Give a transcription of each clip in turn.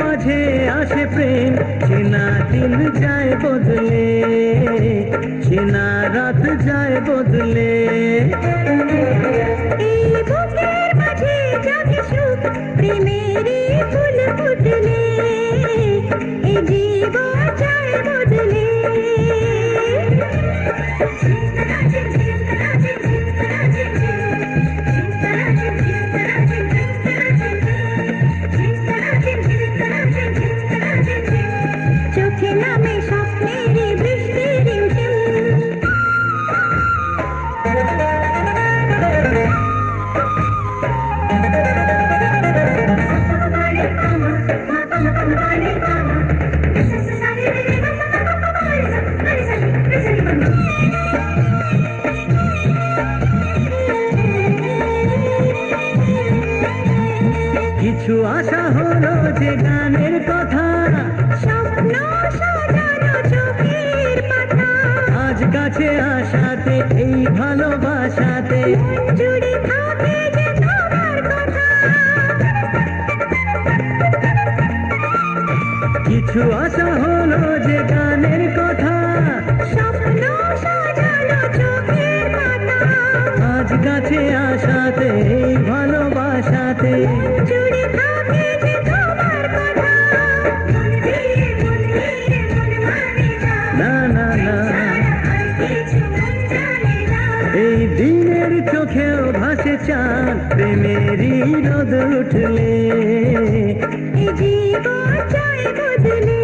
মাঝে আসে প্রেম চেনা দিন যায় বদলে চেনা রাত যায় বদলে। প্রেমের ফুল ফুটলে কিছু আশা হলো যে গানের কথা। স্বপ্ন সাজানো চোখের পাতা। আজ কাছে আসাতে এই ভালোবাসাতে। জুড়ে থাকে যে তোমার কথা। কিছু আশা হলো যে গানের কথা। স্বপ্ন সাজানো চোখের পাতা। আজ কাছে আসাতে এই ভালোবাসাতে। रात मेरी रोद उठले जीवा चाय बदले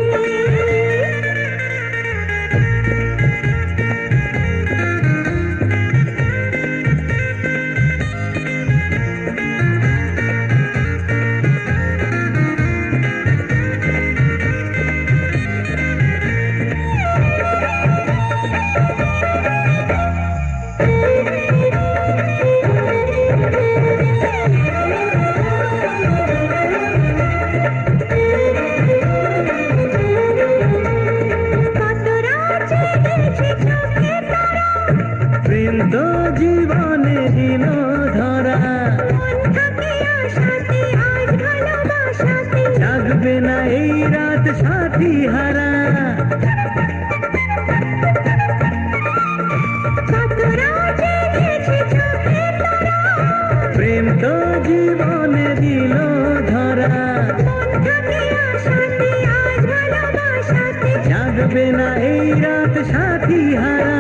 সাথী হারা কত রাত জেগেছে চোখে তারা প্রেম তো জীবনে দিল ধরা। জাগবে না এই রাত সাথী হারা।